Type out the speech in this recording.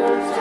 Lord.